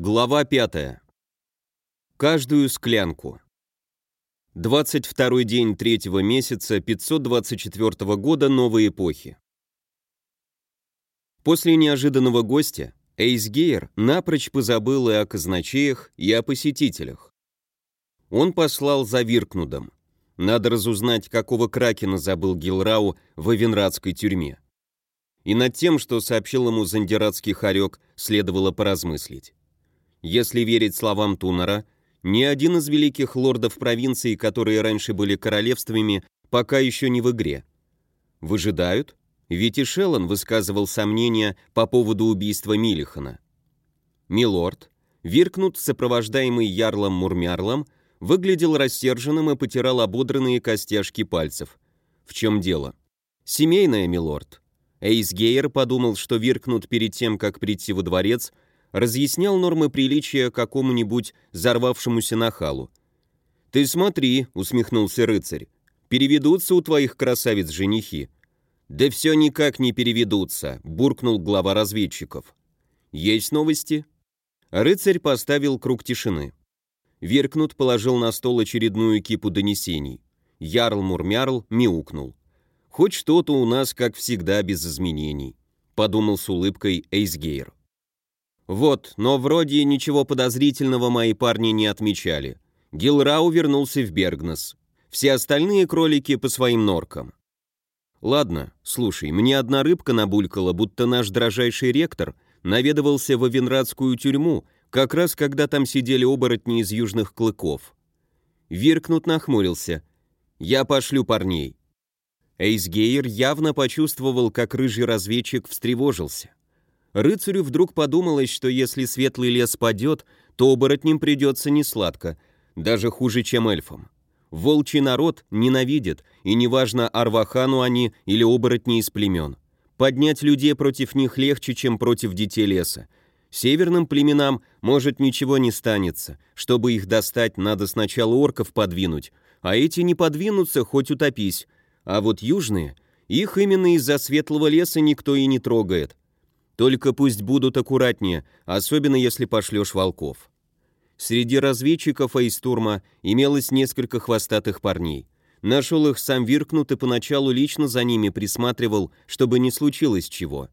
Глава 5. Каждую склянку. 22 день третьего месяца 524 года новой эпохи. После неожиданного гостя Эйс Гейер напрочь позабыл и о казначеях, и о посетителях. Он послал за Виркнудом. Надо разузнать, какого кракена забыл Гилрау в Авенрадской тюрьме. И над тем, что сообщил ему зандиратский хорек, следовало поразмыслить. Если верить словам Тунера, ни один из великих лордов провинции, которые раньше были королевствами, пока еще не в игре. Выжидают? Ведь и Шеллон высказывал сомнения по поводу убийства Милихана. Милорд, Виркнут, сопровождаемый ярлом Мурмярлом, выглядел рассерженным и потирал ободранные костяшки пальцев. В чем дело? Семейное, милорд. Эйс Гейер подумал, что Виркнут перед тем, как прийти во дворец, разъяснял нормы приличия какому-нибудь взорвавшемуся нахалу. «Ты смотри», — усмехнулся рыцарь, — «переведутся у твоих красавиц женихи». «Да все никак не переведутся», — буркнул глава разведчиков. «Есть новости?» Рыцарь поставил круг тишины. Веркнут положил на стол очередную кипу донесений. Ярл Мурмярл мяукнул. «Хоть что-то у нас, как всегда, без изменений», — подумал с улыбкой Эйсгейр. Вот, но вроде ничего подозрительного мои парни не отмечали. Гилрау вернулся в Бергнес. Все остальные кролики по своим норкам. Ладно, слушай, мне одна рыбка набулькала, будто наш дрожайший ректор наведывался в Авенрадскую тюрьму, как раз когда там сидели оборотни из южных клыков. Виркнут нахмурился. «Я пошлю парней». Эйсгейр явно почувствовал, как рыжий разведчик встревожился. Рыцарю вдруг подумалось, что если светлый лес падет, то оборотням придется несладко, даже хуже, чем эльфам. Волчий народ ненавидит, и неважно, Арвахану они или оборотни из племен. Поднять людей против них легче, чем против детей леса. Северным племенам, может, ничего не станется. Чтобы их достать, надо сначала орков подвинуть, а эти не подвинутся, хоть утопись. А вот южные, их именно из-за светлого леса никто и не трогает. Только пусть будут аккуратнее, особенно если пошлешь волков. Среди разведчиков Эйстурма имелось несколько хвостатых парней. Нашел их сам Виркнут и поначалу лично за ними присматривал, чтобы не случилось чего.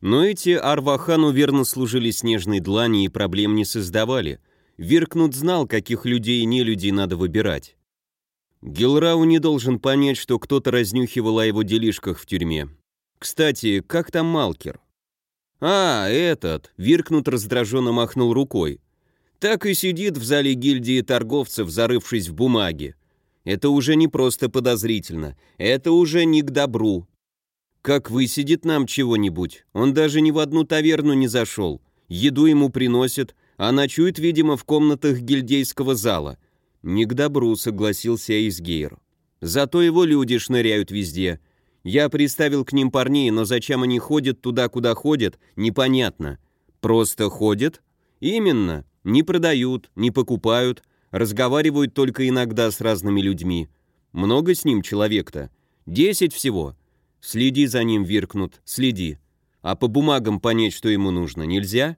Но эти Арвахану верно служили снежной длани и проблем не создавали. Виркнут знал, каких людей и не людей надо выбирать. Гилрау не должен понять, что кто-то разнюхивал о его делишках в тюрьме. Кстати, как там Малкер? «А, этот!» — Виркнут раздраженно махнул рукой. «Так и сидит в зале гильдии торговцев, зарывшись в бумаге. Это уже не просто подозрительно, это уже не к добру. Как высидит нам чего-нибудь, он даже ни в одну таверну не зашел, еду ему приносят, а ночует, видимо, в комнатах гильдейского зала. Не к добру, согласился Эйсгейр. Зато его люди шныряют везде, я приставил к ним парней, но зачем они ходят туда, куда ходят, непонятно. Просто ходят? Именно. Не продают, не покупают, разговаривают только иногда с разными людьми. Много с ним человек-то? Десять всего. Следи за ним, Виркнут, следи. А по бумагам понять, что ему нужно, нельзя?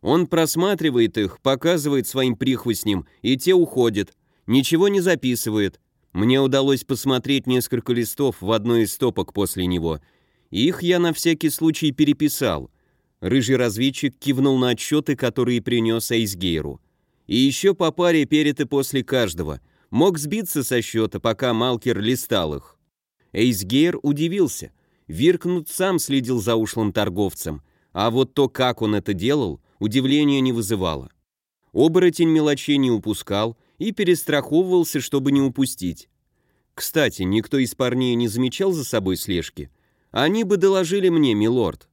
Он просматривает их, показывает своим прихвостням, и те уходят. Ничего не записывает. Мне удалось посмотреть несколько листов в одной из стопок после него. Их я на всякий случай переписал. Рыжий разведчик кивнул на отчеты, которые принес Эйсгейру. И еще по паре перед и после каждого. Мог сбиться со счета, пока Малкер листал их. Эйсгейр удивился. Виркнут сам следил за ушлым торговцем, а вот то, как он это делал, удивления не вызывало. Оборотень мелочей не упускал, и перестраховывался, чтобы не упустить. Кстати, никто из парней не замечал за собой слежки. Они бы доложили мне, милорд.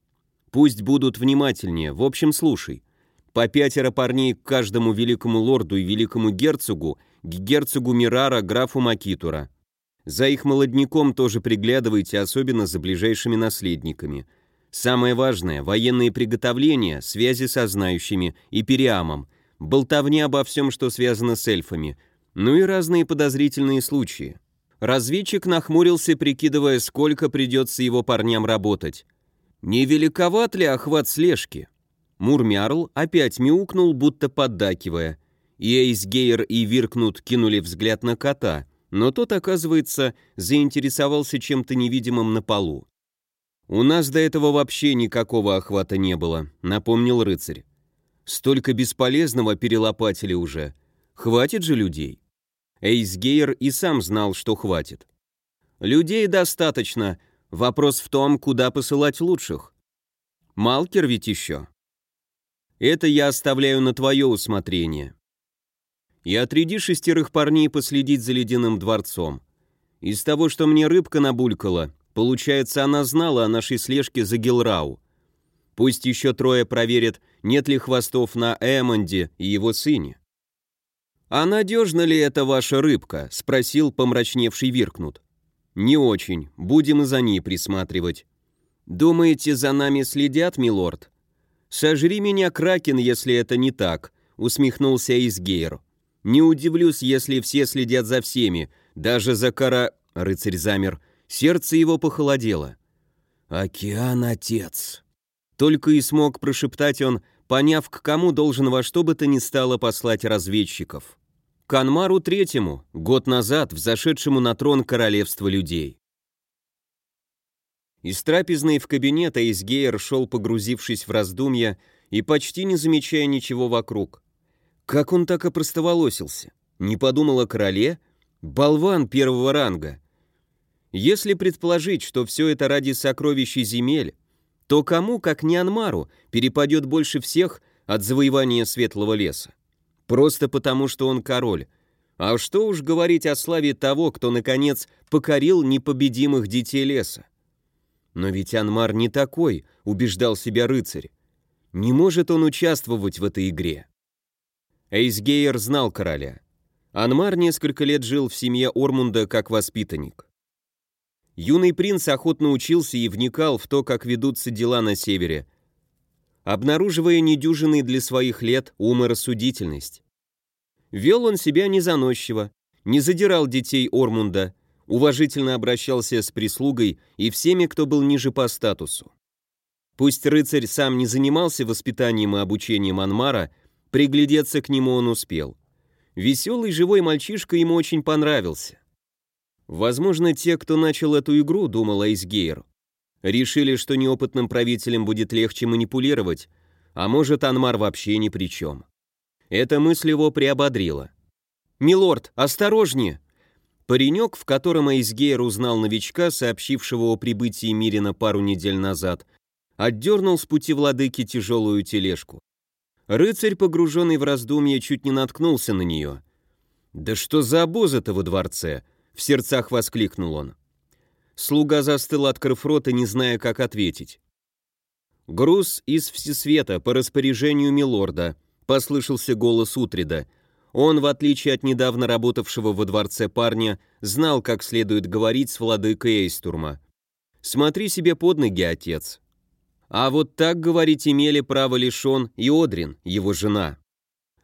Пусть будут внимательнее, в общем, слушай. По пятеро парней к каждому великому лорду и великому герцогу, к герцогу Мирара, графу Макитура. За их молодняком тоже приглядывайте, особенно за ближайшими наследниками. Самое важное – военные приготовления, связи со знающими и периамом – болтовня обо всем, что связано с эльфами, ну и разные подозрительные случаи. Разведчик нахмурился, прикидывая, сколько придется его парням работать. Не великоват ли охват слежки? Мурмярл опять мяукнул, будто поддакивая. И Эйсгейр и Виркнут кинули взгляд на кота, но тот, оказывается, заинтересовался чем-то невидимым на полу. «У нас до этого вообще никакого охвата не было», — напомнил рыцарь. «Столько бесполезного перелопатили уже. Хватит же людей». Эйсгейр и сам знал, что хватит. «Людей достаточно. Вопрос в том, куда посылать лучших. Малкер ведь еще. Это я оставляю на твое усмотрение. И отряди шестерых парней последить за ледяным дворцом. Из того, что мне рыбка набулькала, получается, она знала о нашей слежке за Гилрау. Пусть еще трое проверят, нет ли хвостов на Эмонде и его сыне. «А надежна ли это ваша рыбка?» — спросил помрачневший Виркнут. «Не очень. Будем и за ней присматривать». «Думаете, за нами следят, милорд?» «Сожри меня, Кракен, если это не так», — усмехнулся Изгейр. «Не удивлюсь, если все следят за всеми, даже за кара...» Рыцарь замер. Сердце его похолодело. «Океан, отец!» Только и смог прошептать он, поняв, к кому должен во что бы то ни стало послать разведчиков. К Третьему, год назад взошедшему на трон королевства людей. Из трапезной в кабинет Эйсгейр шел, погрузившись в раздумья и почти не замечая ничего вокруг. Как он так опростоволосился? Не подумал о короле? Болван первого ранга. Если предположить, что все это ради сокровищей земель, то кому, как не Анмару, перепадет больше всех от завоевания Светлого леса? Просто потому, что он король. А что уж говорить о славе того, кто, наконец, покорил непобедимых детей леса? Но ведь Анмар не такой, убеждал себя рыцарь. Не может он участвовать в этой игре. Эйсгейер знал короля. Анмар несколько лет жил в семье Ормунда как воспитанник. Юный принц охотно учился и вникал в то, как ведутся дела на севере, обнаруживая недюжинный для своих лет ум и рассудительность. Вел он себя незаносчиво, не задирал детей Ормунда, уважительно обращался с прислугой и всеми, кто был ниже по статусу. Пусть рыцарь сам не занимался воспитанием и обучением Анмара, приглядеться к нему он успел. Веселый живой мальчишка ему очень понравился. Возможно, те, кто начал эту игру, думал Айсгейр, решили, что неопытным правителям будет легче манипулировать, а может, Анмар вообще ни при чем. Эта мысль его приободрила. «Милорд, осторожнее!» Паренек, в котором Эйсгейр узнал новичка, сообщившего о прибытии Мирина пару недель назад, отдернул с пути владыки тяжелую тележку. Рыцарь, погруженный в раздумье, чуть не наткнулся на нее. «Да что за обоз-то во дворце?» — в сердцах воскликнул он. Слуга застыл, открыв рот и не зная, как ответить. «Груз из Всесвета по распоряжению милорда», — послышался голос Утрида — он, в отличие от недавно работавшего во дворце парня, знал, как следует говорить с владыкой Эйстурма. «Смотри себе под ноги, отец». А вот так говорить имели право лишь и Одрин, его жена.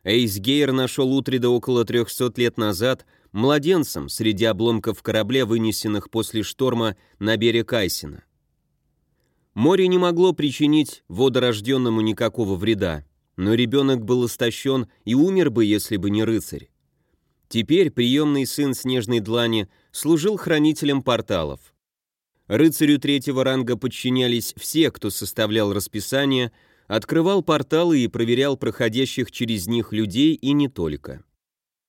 Эйсгейр нашел Утрида около 300 лет назад младенцем среди обломков корабля, вынесенных после шторма на берег Айсина. Море не могло причинить водорожденному никакого вреда но ребенок был истощен и умер бы, если бы не рыцарь. Теперь приемный сын Снежной Длани служил хранителем порталов. Рыцарю третьего ранга подчинялись все, кто составлял расписание, открывал порталы и проверял проходящих через них людей и не только.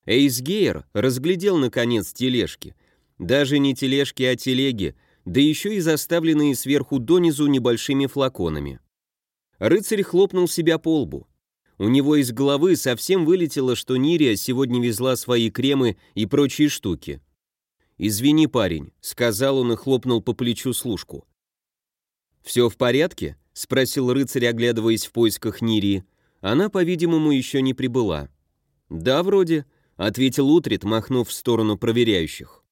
Эйсгейр разглядел, наконец, тележки. Даже не тележки, а телеги, да еще и заставленные сверху донизу небольшими флаконами. Рыцарь хлопнул себя по лбу. У него из головы совсем вылетело, что Нирия сегодня везла свои кремы и прочие штуки. «Извини, парень», — сказал он и хлопнул по плечу служку. «Все в порядке?» — спросил рыцарь, оглядываясь в поисках Нирии. Она, по-видимому, еще не прибыла. «Да, вроде», — ответил Утрит, махнув в сторону проверяющих.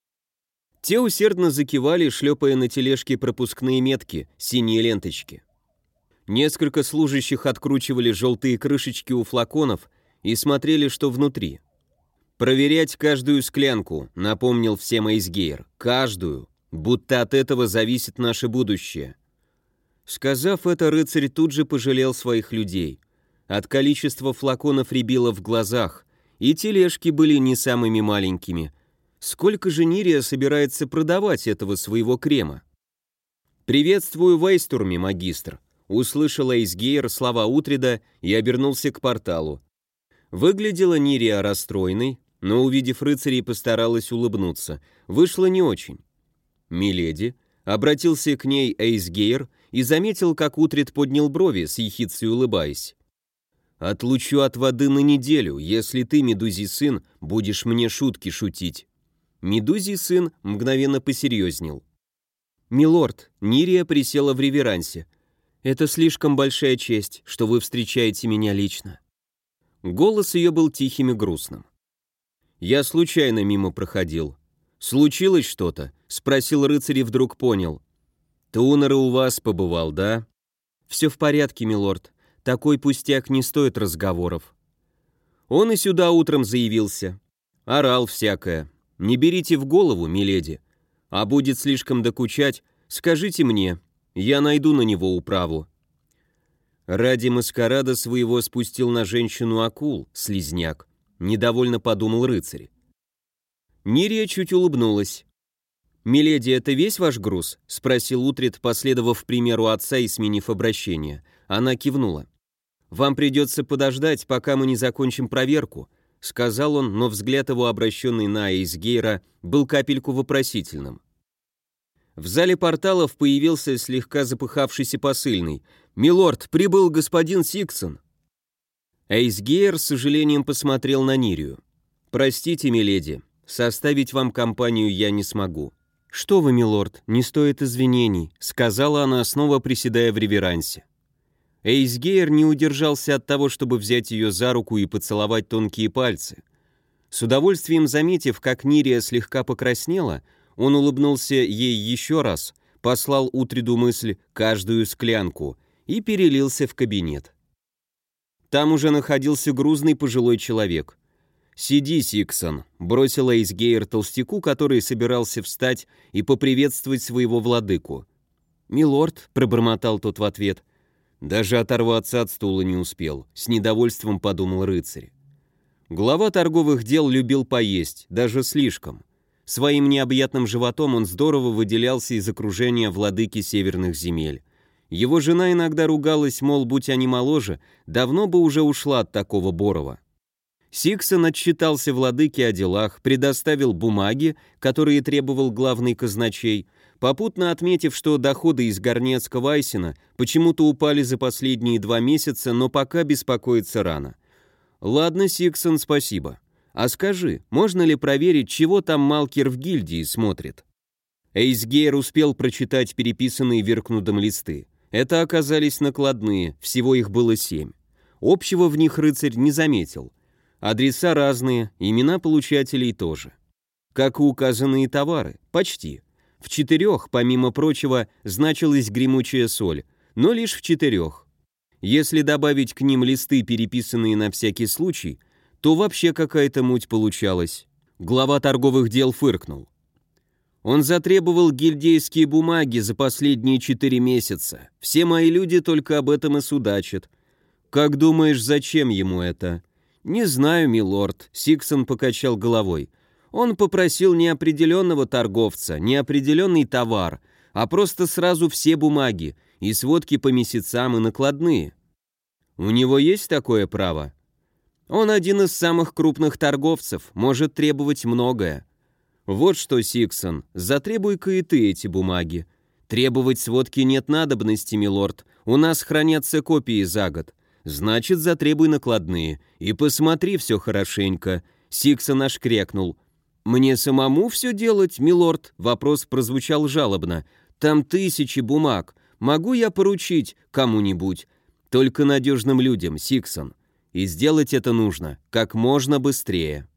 Те усердно закивали, шлепая на тележке пропускные метки, синие ленточки. Несколько служащих откручивали желтые крышечки у флаконов и смотрели, что внутри. «Проверять каждую склянку», — напомнил всем Эйсгейр. «Каждую. Будто от этого зависит наше будущее». Сказав это, рыцарь тут же пожалел своих людей. От количества флаконов рябило в глазах, и тележки были не самыми маленькими. Сколько же Нирия собирается продавать этого своего крема? «Приветствую в Эйстурме, магистр», — услышал Эйсгейр слова Утрида и обернулся к порталу. Выглядела Нирия расстроенной, но, увидев рыцарей, постаралась улыбнуться. Вышло не очень. «Миледи», — обратился к ней Эйсгейр и заметил, как Утрид поднял брови, с ехидцей улыбаясь. «Отлучу от воды на неделю, если ты, Медузий сын, будешь мне шутки шутить». Медузий сын мгновенно посерьезнел. «Милорд», — Нирия присела в реверансе, — «это слишком большая честь, что вы встречаете меня лично». Голос ее был тихим и грустным. «Я случайно мимо проходил. Случилось что-то?» — спросил рыцарь и вдруг понял. «Тунер у вас побывал, да?» «Все в порядке, милорд. Такой пустяк не стоит разговоров». Он и сюда утром заявился. Орал всякое. «Не берите в голову, миледи. А будет слишком докучать, скажите мне, я найду на него управу». Ради маскарада своего спустил на женщину акул, слизняк. Недовольно подумал рыцарь. Нирия чуть улыбнулась. «Миледи, это весь ваш груз?» — спросил Утрит, последовав примеру отца и сменив обращение. Она кивнула. «Вам придется подождать, пока мы не закончим проверку», — сказал он, но взгляд его, обращенный на Эйсгейра, был капельку вопросительным. В зале порталов появился слегка запыхавшийся посыльный. «Милорд, прибыл господин Сиксон». Эйсгейр с сожалением посмотрел на Нирию. «Простите, миледи, составить вам компанию я не смогу». «Что вы, милорд, не стоит извинений», — сказала она, снова приседая в реверансе. Эйсгейр не удержался от того, чтобы взять ее за руку и поцеловать тонкие пальцы. С удовольствием заметив, как Нирия слегка покраснела, он улыбнулся ей еще раз, послал Утриду мысль «каждую склянку» и перелился в кабинет. Там уже находился грузный пожилой человек. «Сиди, Сиксон», — бросил Эйсгейр толстяку, который собирался встать и поприветствовать своего владыку. «Милорд», — пробормотал тот в ответ, — «даже оторваться от стула не успел», — с недовольством подумал рыцарь. Глава торговых дел любил поесть, даже слишком. Своим необъятным животом он здорово выделялся из окружения владыки северных земель. Его жена иногда ругалась, мол, будь они моложе, давно бы уже ушла от такого Борова. Сиксон отчитался владыке о делах, предоставил бумаги, которые требовал главный казначей, попутно отметив, что доходы из Горнецкого Айсена почему-то упали за последние два месяца, но пока беспокоиться рано. «Ладно, Сиксон, спасибо. А скажи, можно ли проверить, чего там Малкер в гильдии смотрит?» Эйсгейр успел прочитать переписанные Веркнудом листы. Это оказались накладные, всего их было семь. Общего в них рыцарь не заметил – Адреса разные, имена получателей тоже. Как и указанные товары, почти. В четырех, помимо прочего, значилась гремучая соль, но лишь в четырех. Если добавить к ним листы, переписанные на всякий случай, то вообще какая-то муть получалась. Глава торговых дел фыркнул. Он затребовал гильдейские бумаги за последние четыре месяца. Все мои люди только об этом и судачат. Как думаешь, зачем ему это? «Не знаю, милорд», — Сиксон покачал головой. «Он попросил неопределенного торговца, неопределенный товар, а просто сразу все бумаги, и сводки по месяцам, и накладные». «У него есть такое право?» «Он один из самых крупных торговцев, может требовать многое». «Вот что, Сиксон, затребуй-ка и ты эти бумаги. Требовать сводки нет надобности, милорд, у нас хранятся копии за год. Значит, затребуй накладные. И посмотри все хорошенько. Сикса наш крякнул. «Мне самому все делать, милорд?» Вопрос прозвучал жалобно. «Там тысячи бумаг. Могу я поручить кому-нибудь?» «Только надежным людям, Сиксон. И сделать это нужно как можно быстрее».